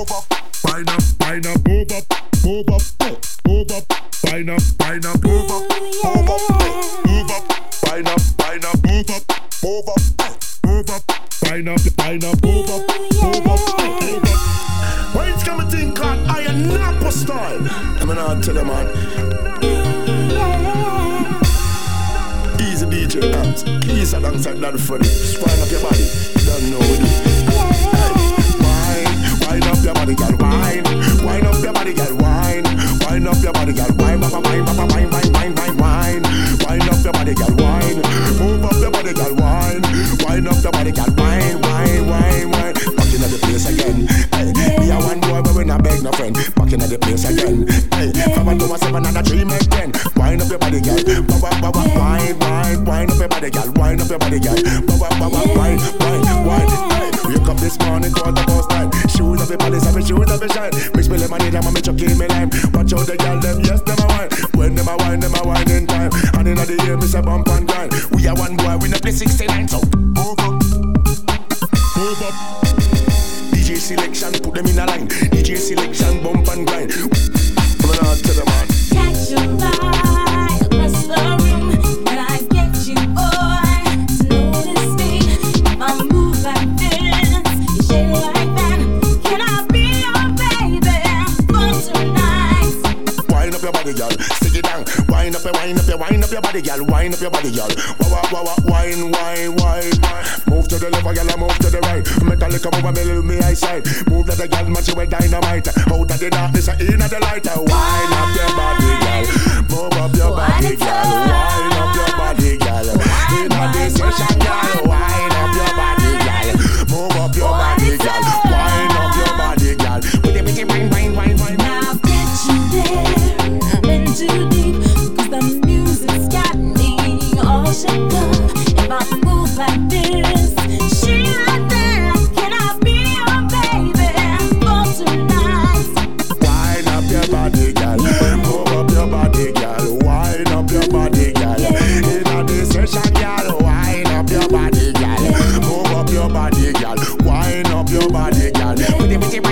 move up, wind up, wind up, move up, move up, move up, wind up, wind up, move up, move up, move up, wind up, wind up, move up, move up, move up, wind up, wind up, move up, move up, move up. When it's coming thing called I am not style. I'm gonna tell you man. Easy DJ Amps, easy alongside that funny. Wind up your body, don't know it girl. Wine, wine, wine, wine, wine, wine, wine, wine. Wine up your body, girl. Wine. Move up your body, girl. Wine. Wine up your body, girl. Wine, wine, wine, wine. Back in the place again. Hey, be a one boy, but we not beg no friend. Back in the place again. Hey, from a two a seven and a three make ten. Wine up your body, girl. Wine, wine, wine, wine up your body, girl. Wine up your body, girl. Wine, wine, wine this morning, quarter past nine. Shoes up your body, seven shoes up your shine. Mix me lemonade, I'm a me chuck in me lime. Watch out the girl, them yes, them a wine. When them a wine, them a wine in time. And in the year, me say bump and grind. We are one boy, we not play 69, so move up, move up. DJ selection, put them in a line. DJ selection, bump and grind. Coming on to the man. Catch your vibe, Wind up your, wind up your, body, girl. Wind up your body, girl. Wah wah wah wah. Wine, wine, wine. Move to the left, girl. Move to the right. Make a little move, me little me eyesight. Move like a girl, man, she with dynamite. Out of the darkness, in the light. Wind up your body, girl. Move up your body, girl. Wind up your body, girl. Put it, put it,